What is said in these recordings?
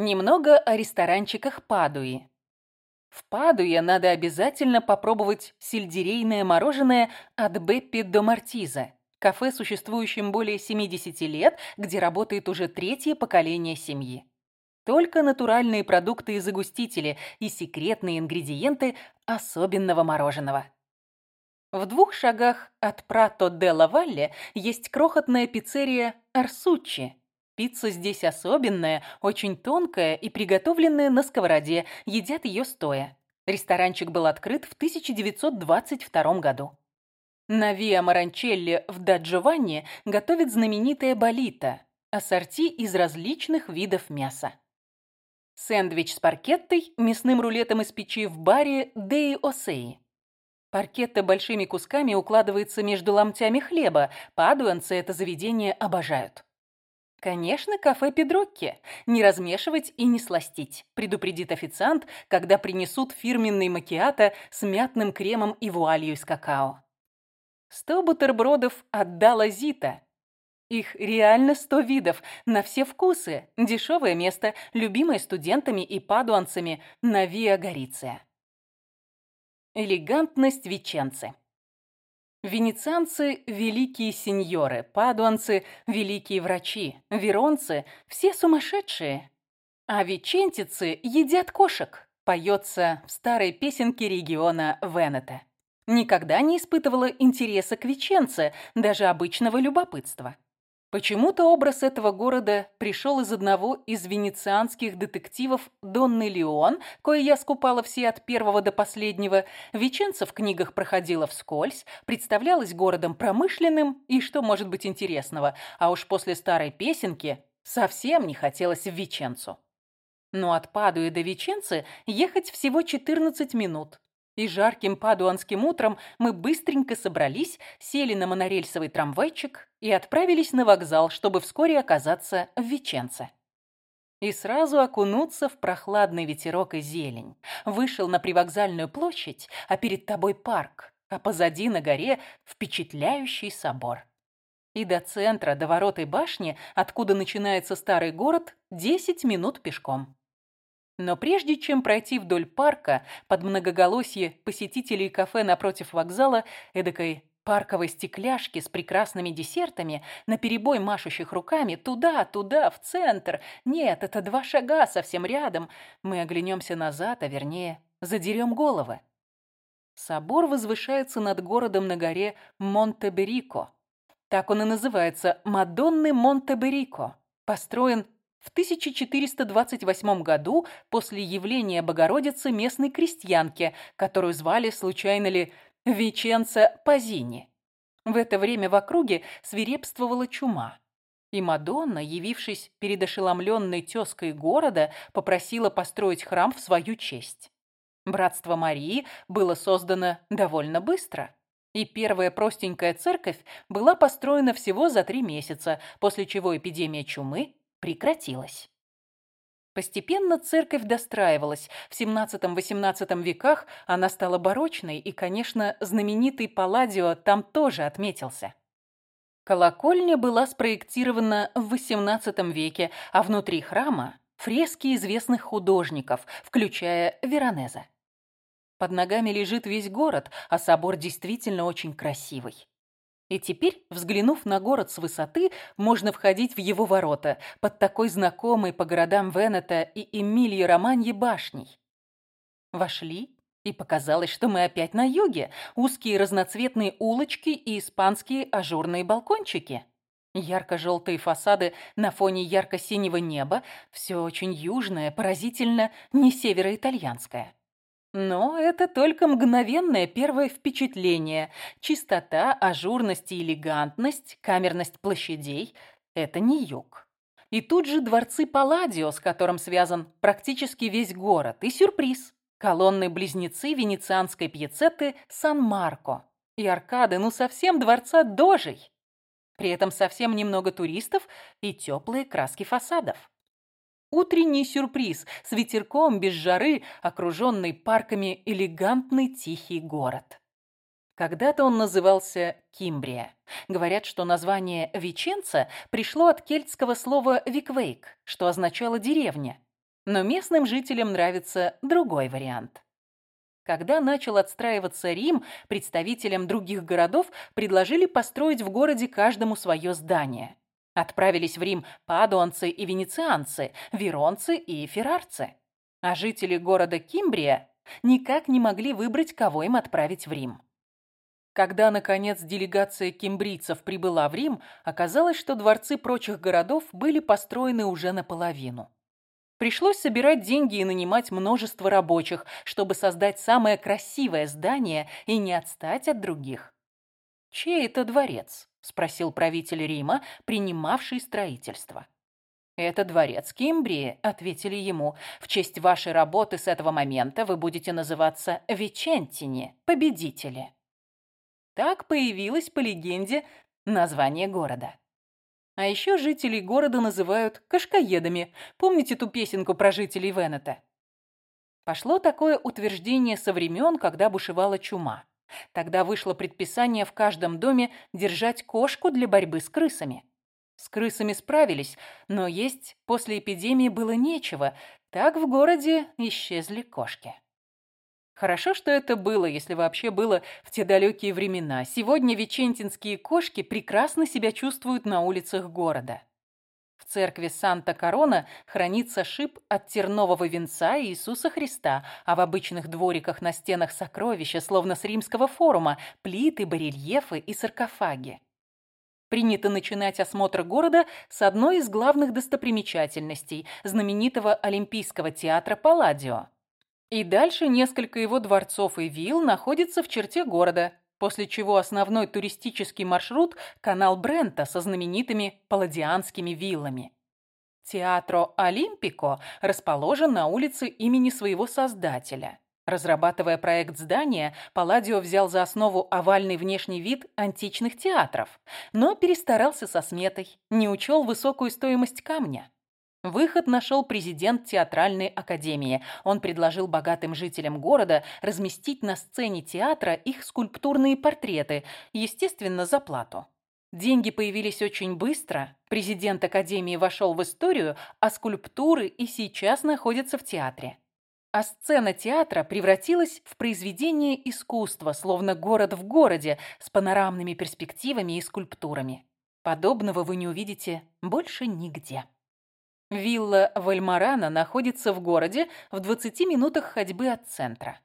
Немного о ресторанчиках Падуи. В Падуе надо обязательно попробовать сельдерейное мороженое от Беппи до Мартиза, кафе, существующем более 70 лет, где работает уже третье поколение семьи. Только натуральные продукты и загустители и секретные ингредиенты особенного мороженого. В двух шагах от Прато де ла Валле есть крохотная пиццерия Арсуччи. Пицца здесь особенная, очень тонкая и приготовленная на сковороде, едят ее стоя. Ресторанчик был открыт в 1922 году. На Виа Маранчелли в Даджованне готовят знаменитое болито – ассорти из различных видов мяса. Сэндвич с паркеттой, мясным рулетом из печи в баре Деи Осеи. Паркетта большими кусками укладывается между ломтями хлеба. Падуанцы это заведение обожают. Конечно, кафе Педрокки. Не размешивать и не сластить, предупредит официант, когда принесут фирменный макиато с мятным кремом и вуалью из какао. Сто бутербродов отдала Зита. Их реально сто видов, на все вкусы. Дешевое место, любимое студентами и падуанцами на Виа Гориция. Элегантность Веченцы. Венецианцы – великие сеньоры, падуанцы – великие врачи, веронцы – все сумасшедшие. А вечентицы едят кошек, поется в старой песенке региона Венета. Никогда не испытывала интереса к Веченце, даже обычного любопытства. Почему-то образ этого города пришел из одного из венецианских детективов Донны Леон, кое я скупала все от первого до последнего. Веченца в книгах проходила вскользь, представлялась городом промышленным и что может быть интересного, а уж после старой песенки совсем не хотелось в Веченцу. Но от Падуи до Веченцы ехать всего 14 минут. И жарким падуанским утром мы быстренько собрались, сели на монорельсовый трамвайчик и отправились на вокзал, чтобы вскоре оказаться в Веченце. И сразу окунуться в прохладный ветерок и зелень. Вышел на привокзальную площадь, а перед тобой парк, а позади на горе впечатляющий собор. И до центра, до ворот и башни, откуда начинается старый город, 10 минут пешком. Но прежде чем пройти вдоль парка, под многоголосье посетителей кафе напротив вокзала, эдакой парковой стекляшки с прекрасными десертами, наперебой машущих руками, туда, туда, в центр. Нет, это два шага совсем рядом. Мы оглянемся назад, а вернее, задерем головы. Собор возвышается над городом на горе Монтеберико. Так он и называется «Мадонны Монтеберико». Построен в 1428 году после явления Богородицы местной крестьянки, которую звали случайно ли Веченца Пазини. В это время в округе свирепствовала чума. И Мадонна, явившись перед ошеломленной тезкой города, попросила построить храм в свою честь. Братство Марии было создано довольно быстро. И первая простенькая церковь была построена всего за три месяца, после чего эпидемия чумы прекратилась. Постепенно церковь достраивалась. В XVII-XVIII веках она стала барочной, и, конечно, знаменитый Палладио там тоже отметился. Колокольня была спроектирована в XVIII веке, а внутри храма – фрески известных художников, включая Веронеза. Под ногами лежит весь город, а собор действительно очень красивый. И теперь, взглянув на город с высоты, можно входить в его ворота, под такой знакомой по городам Венета и Эмилии Романьи башней. Вошли, и показалось, что мы опять на юге. Узкие разноцветные улочки и испанские ажурные балкончики. Ярко-желтые фасады на фоне ярко-синего неба. Все очень южное, поразительно не североитальянское. Но это только мгновенное первое впечатление. Чистота, ажурность и элегантность, камерность площадей – это не юг. И тут же дворцы Палладио, с которым связан практически весь город, и сюрприз – колонны-близнецы венецианской пьецеты Сан-Марко и аркады, ну совсем дворца Дожей. При этом совсем немного туристов и теплые краски фасадов. Утренний сюрприз с ветерком без жары, окруженный парками элегантный тихий город. Когда-то он назывался Кимбрия. Говорят, что название Веченца пришло от кельтского слова «виквейк», что означало «деревня». Но местным жителям нравится другой вариант. Когда начал отстраиваться Рим, представителям других городов предложили построить в городе каждому свое здание. Отправились в Рим падуанцы и венецианцы, веронцы и феррарцы. А жители города Кимбрия никак не могли выбрать, кого им отправить в Рим. Когда, наконец, делегация кимбрийцев прибыла в Рим, оказалось, что дворцы прочих городов были построены уже наполовину. Пришлось собирать деньги и нанимать множество рабочих, чтобы создать самое красивое здание и не отстать от других. «Чей это дворец?» – спросил правитель Рима, принимавший строительство. «Это дворец Кимбрии», — ответили ему. «В честь вашей работы с этого момента вы будете называться Вечентини, победители». Так появилось, по легенде, название города. А еще жителей города называют кашкаедами. Помните ту песенку про жителей Венета? Пошло такое утверждение со времен, когда бушевала чума. Тогда вышло предписание в каждом доме держать кошку для борьбы с крысами. С крысами справились, но есть после эпидемии было нечего. Так в городе исчезли кошки. Хорошо, что это было, если вообще было в те далекие времена. Сегодня вечентинские кошки прекрасно себя чувствуют на улицах города. В церкви Санта-Корона хранится шип от тернового венца Иисуса Христа, а в обычных двориках на стенах сокровища, словно с римского форума, плиты, барельефы и саркофаги. Принято начинать осмотр города с одной из главных достопримечательностей – знаменитого Олимпийского театра Палладио. И дальше несколько его дворцов и вилл находятся в черте города, после чего основной туристический маршрут – канал Брента со знаменитыми палладианскими виллами. Театро Олимпико расположен на улице имени своего создателя. Разрабатывая проект здания, Палладио взял за основу овальный внешний вид античных театров, но перестарался со сметой, не учел высокую стоимость камня. Выход нашел президент театральной академии. Он предложил богатым жителям города разместить на сцене театра их скульптурные портреты, естественно, за плату. Деньги появились очень быстро, президент академии вошел в историю, а скульптуры и сейчас находятся в театре. А сцена театра превратилась в произведение искусства, словно город в городе, с панорамными перспективами и скульптурами. Подобного вы не увидите больше нигде. Вилла Вальмарана находится в городе в 20 минутах ходьбы от центра.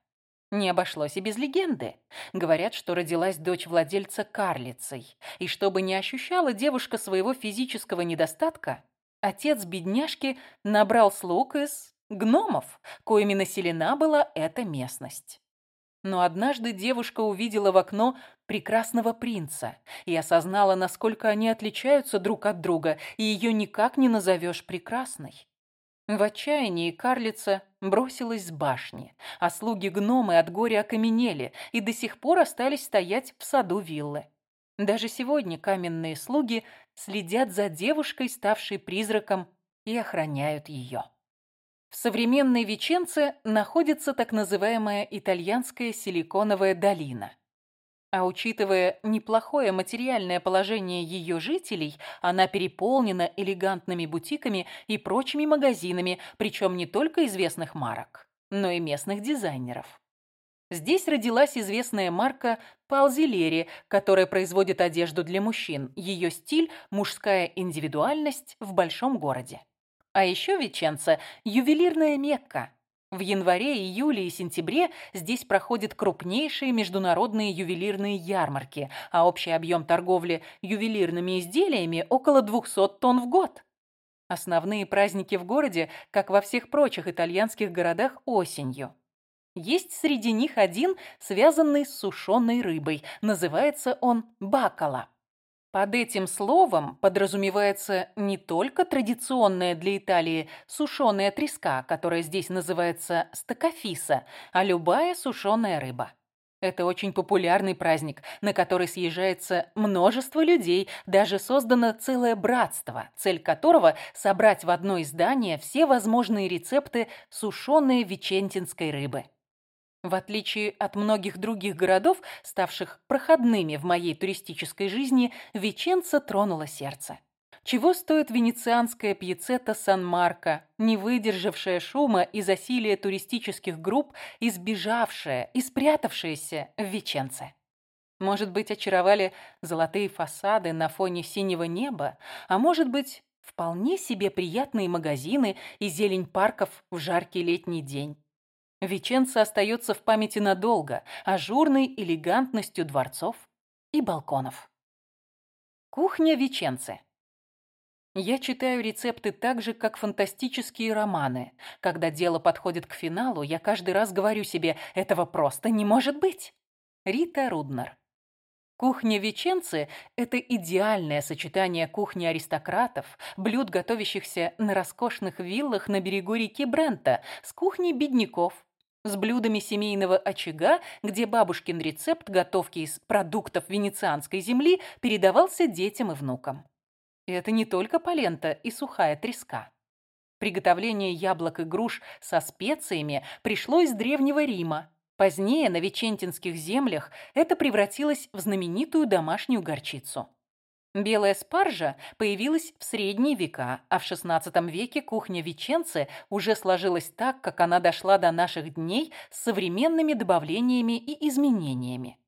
Не обошлось и без легенды. Говорят, что родилась дочь владельца карлицей. И чтобы не ощущала девушка своего физического недостатка, отец бедняжки набрал слуг из гномов, коими населена была эта местность. Но однажды девушка увидела в окно прекрасного принца и осознала, насколько они отличаются друг от друга, и ее никак не назовешь прекрасной. В отчаянии карлица бросилась с башни, а слуги-гномы от горя окаменели и до сих пор остались стоять в саду виллы. Даже сегодня каменные слуги следят за девушкой, ставшей призраком, и охраняют ее. В современной Веченце находится так называемая итальянская силиконовая долина. А учитывая неплохое материальное положение ее жителей, она переполнена элегантными бутиками и прочими магазинами, причем не только известных марок, но и местных дизайнеров. Здесь родилась известная марка Палзилери, которая производит одежду для мужчин. Ее стиль – мужская индивидуальность в большом городе. А еще Веченца – ювелирная Мекка. В январе, июле и сентябре здесь проходят крупнейшие международные ювелирные ярмарки, а общий объем торговли ювелирными изделиями – около 200 тонн в год. Основные праздники в городе, как во всех прочих итальянских городах, осенью. Есть среди них один, связанный с сушеной рыбой. Называется он бакала. Под этим словом подразумевается не только традиционная для Италии сушеная треска, которая здесь называется стакофиса, а любая сушеная рыба. Это очень популярный праздник, на который съезжается множество людей, даже создано целое братство, цель которого – собрать в одно издание все возможные рецепты сушеной вечентинской рыбы. В отличие от многих других городов, ставших проходными в моей туристической жизни, Веченца тронула сердце. Чего стоит венецианская пьецета Сан-Марко, не выдержавшая шума и засилия туристических групп, избежавшая и спрятавшаяся в Веченце? Может быть, очаровали золотые фасады на фоне синего неба, а может быть, вполне себе приятные магазины и зелень парков в жаркий летний день. Веченца остается в памяти надолго, ажурной элегантностью дворцов и балконов. Кухня Веченцы. Я читаю рецепты так же, как фантастические романы. Когда дело подходит к финалу, я каждый раз говорю себе, этого просто не может быть. Рита Руднер. Кухня Веченцы – это идеальное сочетание кухни аристократов, блюд, готовящихся на роскошных виллах на берегу реки Брента, с кухней бедняков, с блюдами семейного очага, где бабушкин рецепт готовки из продуктов венецианской земли передавался детям и внукам. И это не только полента и сухая треска. Приготовление яблок и груш со специями пришло из Древнего Рима, Позднее на Вечентинских землях это превратилось в знаменитую домашнюю горчицу. Белая спаржа появилась в средние века, а в XVI веке кухня Веченцы уже сложилась так, как она дошла до наших дней с современными добавлениями и изменениями.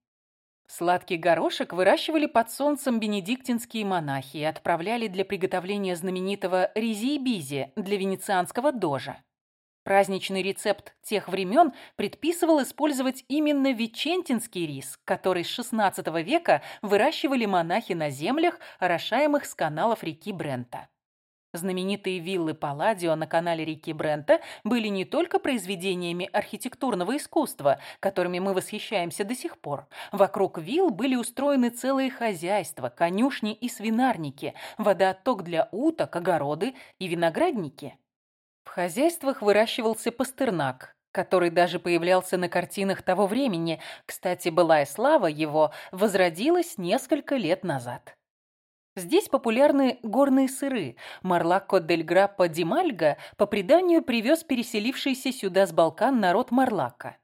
Сладкий горошек выращивали под солнцем бенедиктинские монахи и отправляли для приготовления знаменитого ризи-бизи для венецианского дожа. Праздничный рецепт тех времен предписывал использовать именно вичентинский рис, который с XVI века выращивали монахи на землях, орошаемых с каналов реки Брента. Знаменитые виллы Палладио на канале реки Брента были не только произведениями архитектурного искусства, которыми мы восхищаемся до сих пор. Вокруг вилл были устроены целые хозяйства, конюшни и свинарники, водоотток для уток, огороды и виноградники. В хозяйствах выращивался пастернак, который даже появлялся на картинах того времени. Кстати, былая слава его возродилась несколько лет назад. Здесь популярны горные сыры. Марлакко дель Граппо ди Мальго по преданию привез переселившийся сюда с Балкан народ Марлакка.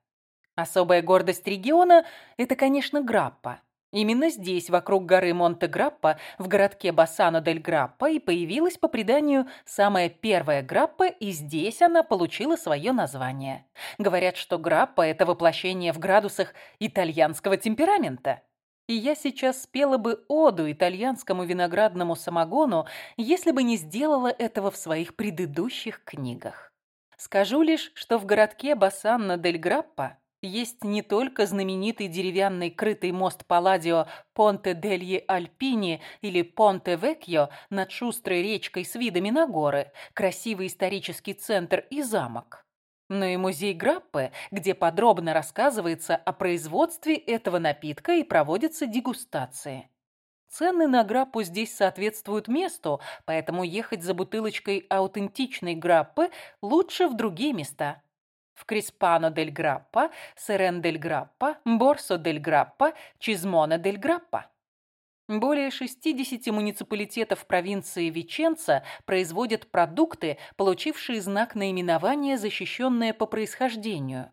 Особая гордость региона – это, конечно, Граппа. Именно здесь, вокруг горы Монте-Граппа, в городке Бассано-дель-Граппа, и появилась, по преданию, самая первая граппа, и здесь она получила свое название. Говорят, что граппа – это воплощение в градусах итальянского темперамента. И я сейчас спела бы оду итальянскому виноградному самогону, если бы не сделала этого в своих предыдущих книгах. Скажу лишь, что в городке Бассано-дель-Граппа есть не только знаменитый деревянный крытый мост Палладио Понте дельи Альпини или Понте Векьо над шустрой речкой с видами на горы, красивый исторический центр и замок, но и музей Граппе, где подробно рассказывается о производстве этого напитка и проводятся дегустации. Цены на граппу здесь соответствуют месту, поэтому ехать за бутылочкой аутентичной граппы лучше в другие места в Криспано дель Граппа, Серен дель Граппа, Борсо дель Граппа, Чизмона дель Граппа. Более 60 муниципалитетов провинции Веченца производят продукты, получившие знак наименования, защищенное по происхождению.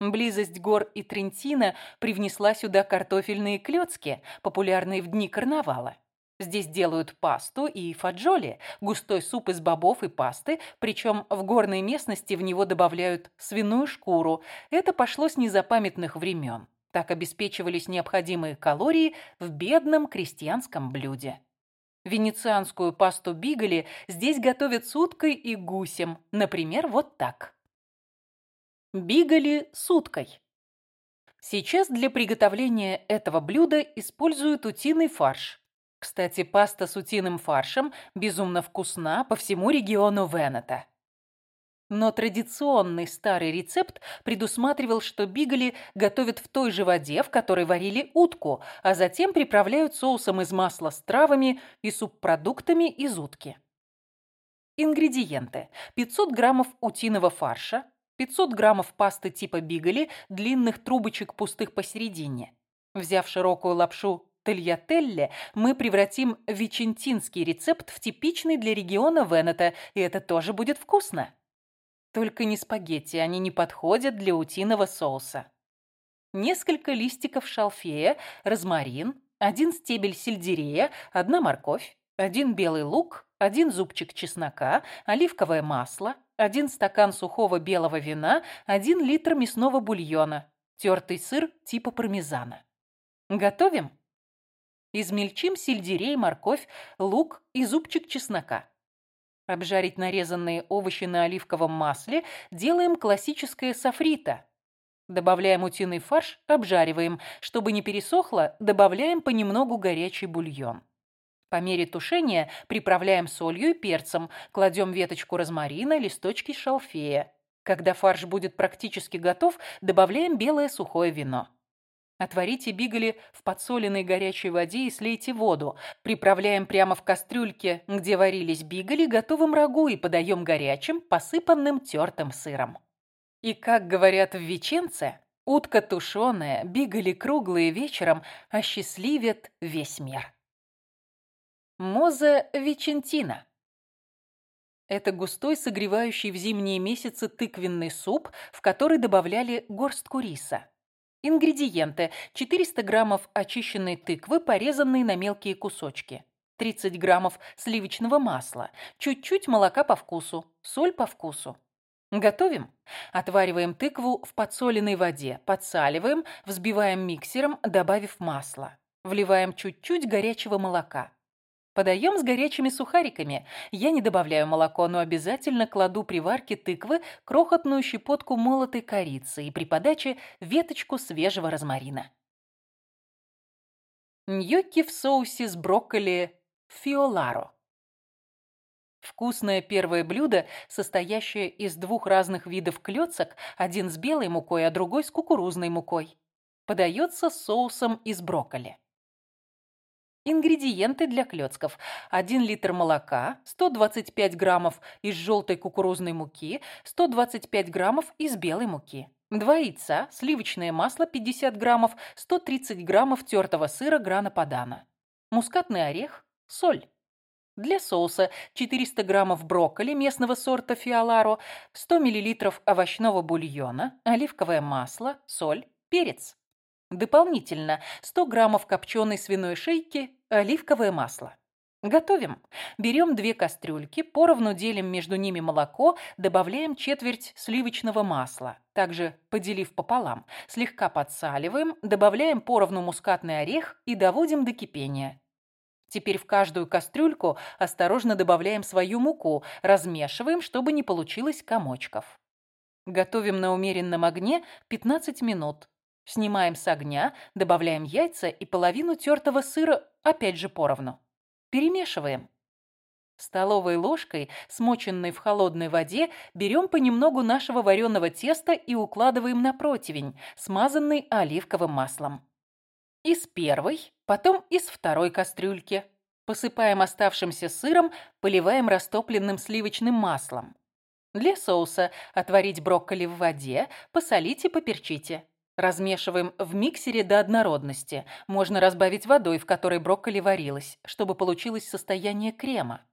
Близость гор и Трентина привнесла сюда картофельные клёцки, популярные в дни карнавала. Здесь делают пасту и фаджоли, густой суп из бобов и пасты, причем в горной местности в него добавляют свиную шкуру. Это пошло с незапамятных времен. Так обеспечивались необходимые калории в бедном крестьянском блюде. Венецианскую пасту бигали здесь готовят с уткой и гусем. Например, вот так. Бигали с уткой. Сейчас для приготовления этого блюда используют утиный фарш, кстати, паста с утиным фаршем безумно вкусна по всему региону Венета. Но традиционный старый рецепт предусматривал, что бигали готовят в той же воде, в которой варили утку, а затем приправляют соусом из масла с травами и субпродуктами из утки. Ингредиенты. 500 граммов утиного фарша, 500 граммов пасты типа бигали, длинных трубочек пустых посередине. Взяв широкую лапшу тельятелле мы превратим вичентинский рецепт в типичный для региона Венета, и это тоже будет вкусно. Только не спагетти, они не подходят для утиного соуса. Несколько листиков шалфея, розмарин, один стебель сельдерея, одна морковь, один белый лук, один зубчик чеснока, оливковое масло, один стакан сухого белого вина, один литр мясного бульона, тертый сыр типа пармезана. Готовим? Измельчим сельдерей, морковь, лук и зубчик чеснока. Обжарить нарезанные овощи на оливковом масле делаем классическое софрито. Добавляем утиный фарш, обжариваем. Чтобы не пересохло, добавляем понемногу горячий бульон. По мере тушения приправляем солью и перцем, кладем веточку розмарина, листочки шалфея. Когда фарш будет практически готов, добавляем белое сухое вино. Отварите бигали в подсоленной горячей воде и слейте воду. Приправляем прямо в кастрюльке, где варились бигали, готовым рагу и подаем горячим, посыпанным тертым сыром. И, как говорят в Веченце, утка тушеная, бигали круглые вечером осчастливят весь мир. Моза Вичентина. Это густой, согревающий в зимние месяцы тыквенный суп, в который добавляли горстку риса. Ингредиенты. 400 граммов очищенной тыквы, порезанные на мелкие кусочки. 30 граммов сливочного масла. Чуть-чуть молока по вкусу. Соль по вкусу. Готовим. Отвариваем тыкву в подсоленной воде. Подсаливаем, взбиваем миксером, добавив масло. Вливаем чуть-чуть горячего молока. Подаем с горячими сухариками. Я не добавляю молоко, но обязательно кладу при варке тыквы крохотную щепотку молотой корицы и при подаче веточку свежего розмарина. Ньокки в соусе с брокколи фиоларо. Вкусное первое блюдо, состоящее из двух разных видов клёцок, один с белой мукой, а другой с кукурузной мукой. Подается с соусом из брокколи. Ингредиенты для клёцков. 1 литр молока, 125 граммов из желтой кукурузной муки, 125 граммов из белой муки. 2 яйца, сливочное масло 50 граммов, 130 граммов тертого сыра грана падана. Мускатный орех, соль. Для соуса 400 граммов брокколи местного сорта фиоларо, 100 миллилитров овощного бульона, оливковое масло, соль, перец. Дополнительно 100 граммов копченой свиной шейки, оливковое масло. Готовим. Берем две кастрюльки, поровну делим между ними молоко, добавляем четверть сливочного масла, также поделив пополам. Слегка подсаливаем, добавляем поровну мускатный орех и доводим до кипения. Теперь в каждую кастрюльку осторожно добавляем свою муку, размешиваем, чтобы не получилось комочков. Готовим на умеренном огне 15 минут. Снимаем с огня, добавляем яйца и половину тертого сыра, опять же поровну. Перемешиваем. Столовой ложкой, смоченной в холодной воде, берем понемногу нашего вареного теста и укладываем на противень, смазанный оливковым маслом. Из первой, потом из второй кастрюльки. Посыпаем оставшимся сыром, поливаем растопленным сливочным маслом. Для соуса отварить брокколи в воде, посолите, поперчите. Размешиваем в миксере до однородности. Можно разбавить водой, в которой брокколи варилась, чтобы получилось состояние крема.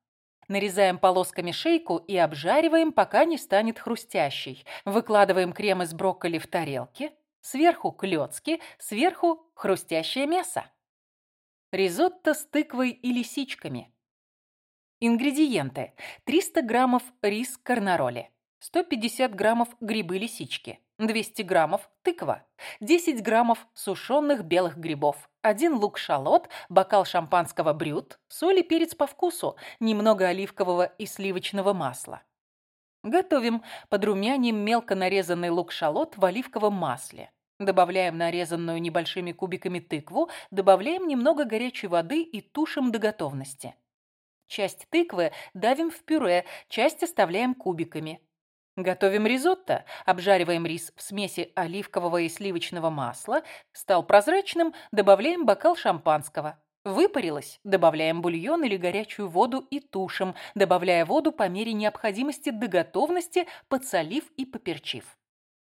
Нарезаем полосками шейку и обжариваем, пока не станет хрустящей. Выкладываем крем из брокколи в тарелки. Сверху клёцки, сверху хрустящее мясо. Ризотто с тыквой и лисичками. Ингредиенты. 300 граммов рис карнароли. 150 граммов грибы-лисички. 200 граммов тыква, 10 граммов сушеных белых грибов, 1 лук-шалот, бокал шампанского брют, соль и перец по вкусу, немного оливкового и сливочного масла. Готовим. Подрумяним мелко нарезанный лук-шалот в оливковом масле. Добавляем нарезанную небольшими кубиками тыкву, добавляем немного горячей воды и тушим до готовности. Часть тыквы давим в пюре, часть оставляем кубиками. Готовим ризотто. Обжариваем рис в смеси оливкового и сливочного масла. Стал прозрачным, добавляем бокал шампанского. Выпарилось, добавляем бульон или горячую воду и тушим, добавляя воду по мере необходимости до готовности, подсолив и поперчив.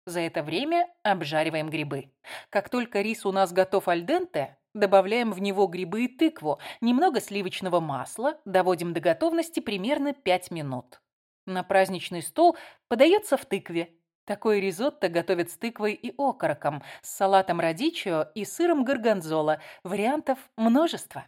За это время обжариваем грибы. Как только рис у нас готов аль денте, добавляем в него грибы и тыкву, немного сливочного масла, доводим до готовности примерно 5 минут. На праздничный стол подается в тыкве. Такой ризотто готовят с тыквой и окороком, с салатом радичио и сыром горгонзола. Вариантов множество.